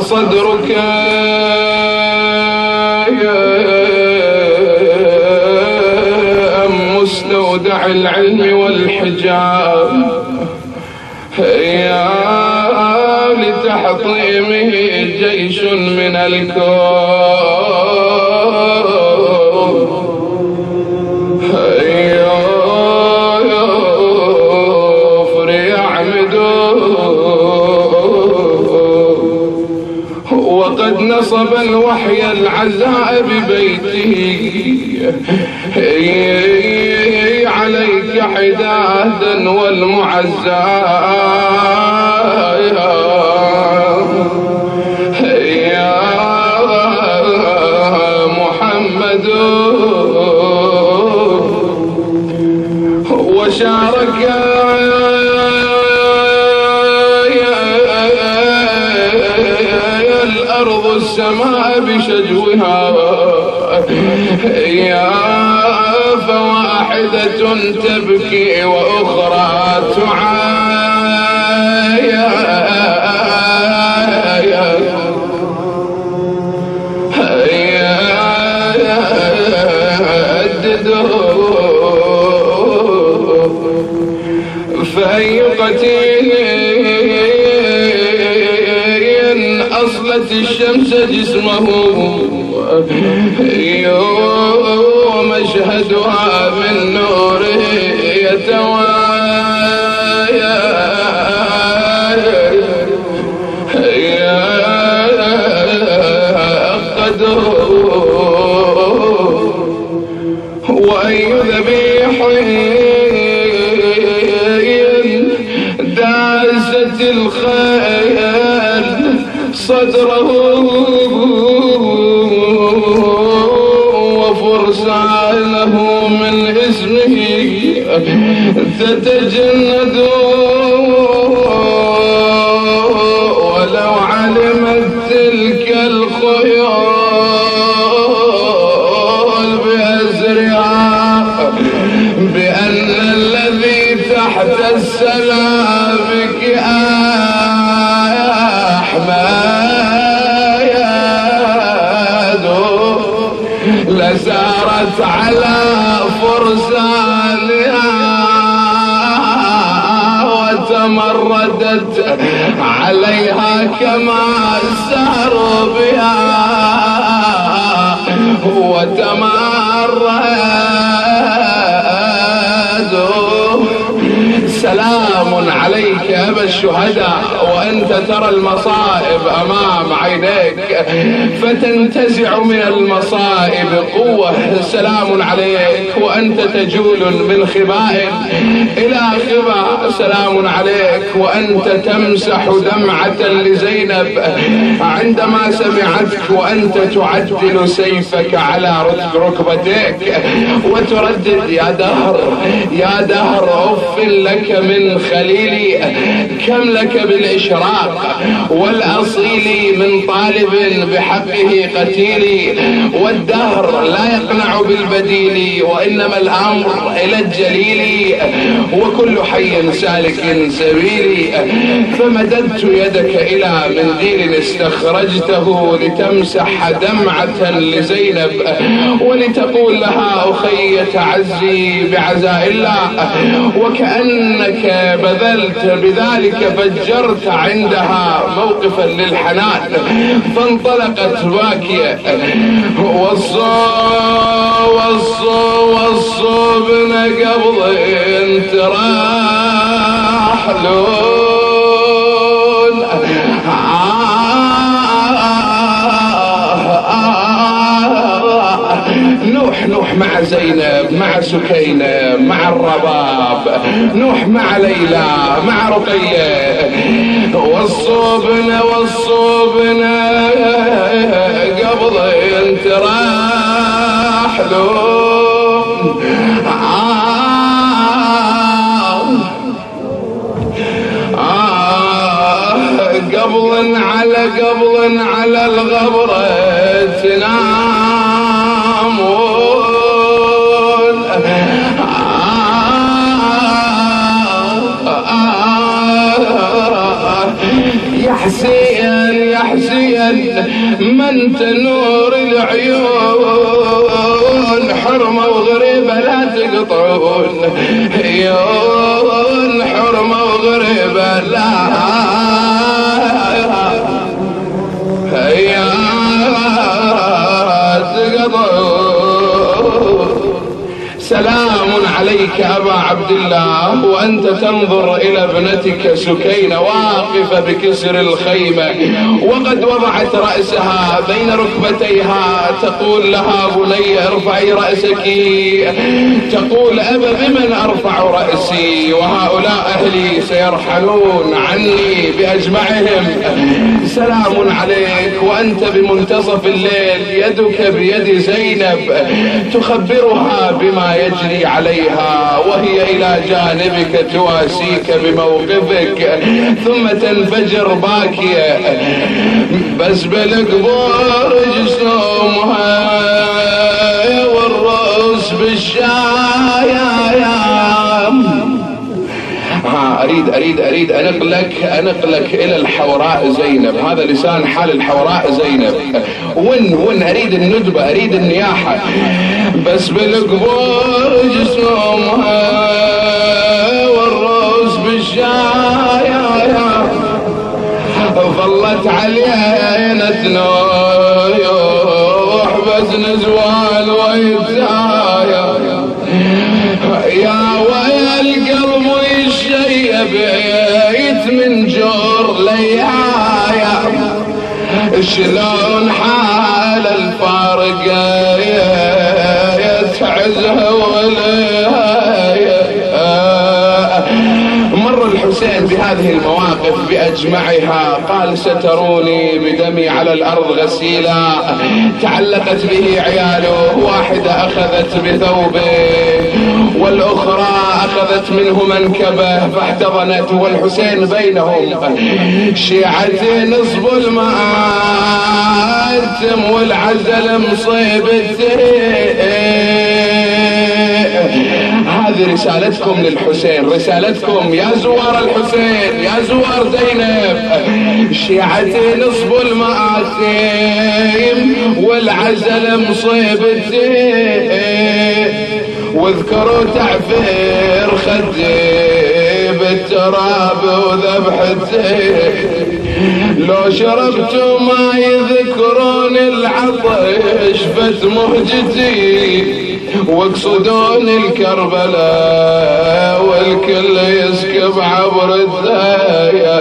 صدرك أم مستودع العلم والحجاب. يا لتحطيمه جيش من الكون. وقد نصب الوحي العزاء ببيته عليك حدادا والمعزى. يا محمد وشارك الأرض السماء بشجوها. يا فواحدة تبكي وأخرى تعايا. فأي قتيل أصلت الشمس جسمه ومشهدها من نوره يتوايا قدر وأي ذبيح داست الخيل صدره وفرسانه من اسمه تتجند. ولو علمت تلك الخيول بأزرها بأن الذي تحت السلامك أحمد. لسارت على فرسانها وتمردت عليها كما ساروا بها وتمردوا سلام عليك يا أبا الشهداء وأنت ترى المصائب أمام عينيك فتنتزع من المصائب قوة. سلام عليك وأنت تجول من خباء إلى خباء سلام عليك وأنت تمسح دمعة لزينب. عندما سمعتك وأنت تعدل سيفك على ركبتيك وتردد يا دهر يا دهر أف لك من خليلي كم لك بالإشراق؟ والأصيل من طالب بحقه قتيلي والدهر لا يقنع بالبديل وإنما الأمر إلى الجليل وكل حي سالك سبيلي فمددت يدك إلى منديل استخرجته لتمسح دمعة لزينب ولتقول لها أخي تعزي بعزاء الله وكأنك بذلت بذلك فجرت عندها موقفا للحنان فانطلقت باكية والصو والصو والصو بن قبض انت راحلون نوح مع زينب مع سكينة مع الرباب نوح مع ليلى مع رقية. والصوبن والصوبن قبض انت راح قبل على قبل على الغبرة تنامون من تنور العيون حرمة وغريبة لا تقطعون. عيون سلام عليك أبا عبد الله وأنت تنظر إلى ابنتك سكينة واقفة بكسر الخيمة وقد وضعت رأسها بين ركبتيها تقول لها بني ارفعي رأسك تقول أبا بمن أرفع رأسي؟ وهؤلاء أهلي سيرحلون عني بأجمعهم. سلام عليك وأنت بمنتصف الليل يدك بيد زينب تخبرها بما يجري عليها وهي إلى جانبك تواسيك بموقفك. ثم تنفجر باكية. بس بالقبور جسومها والرؤوس بالشايا ها اريد اريد أريد انقلك أنقلك إلى الحوراء زينب. هذا لسان حال الحوراء زينب. ون ون أريد الندبة أريد النياحة. بس بالقبور جسومها والروس بالشايا ظلت علينا تنوح بس نزوال ويتسايا من جور ليايا شلون حال الفارقه يتعزها مر الحسين بهذه المواقف بأجمعها قال ستروني بدمي على الأرض غسيلا. تعلقت به عياله واحدة أخذت بثوبه. والأخرى أخذت منه منكبه فاحتضنته والحسين بينهم. شيعتي نصب المآتم والعزل مصيبتين هذه رسالتكم للحسين رسالتكم يا زوار الحسين يا زوار زينب. شيعتي نصب المآثم والعزل مصيبتي واذكروا تعفير خدي بالتراب وذبحتي لو شربتوا ما يذكرون العطش فت مهجتي واقصدون الكربلاء والكل يسكب عبر الدايا.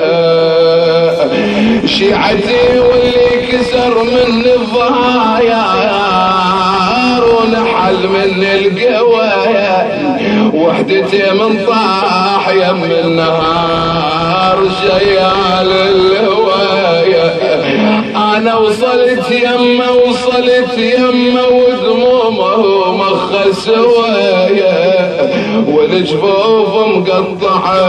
شيعتي واللي كسر من الضايا. من القوايا وحدتي من طاح يم النهار شيال الهوايا. أنا وصلت يمه وصلت يمه ودمومه مخ سوايا والجفوف مقطعه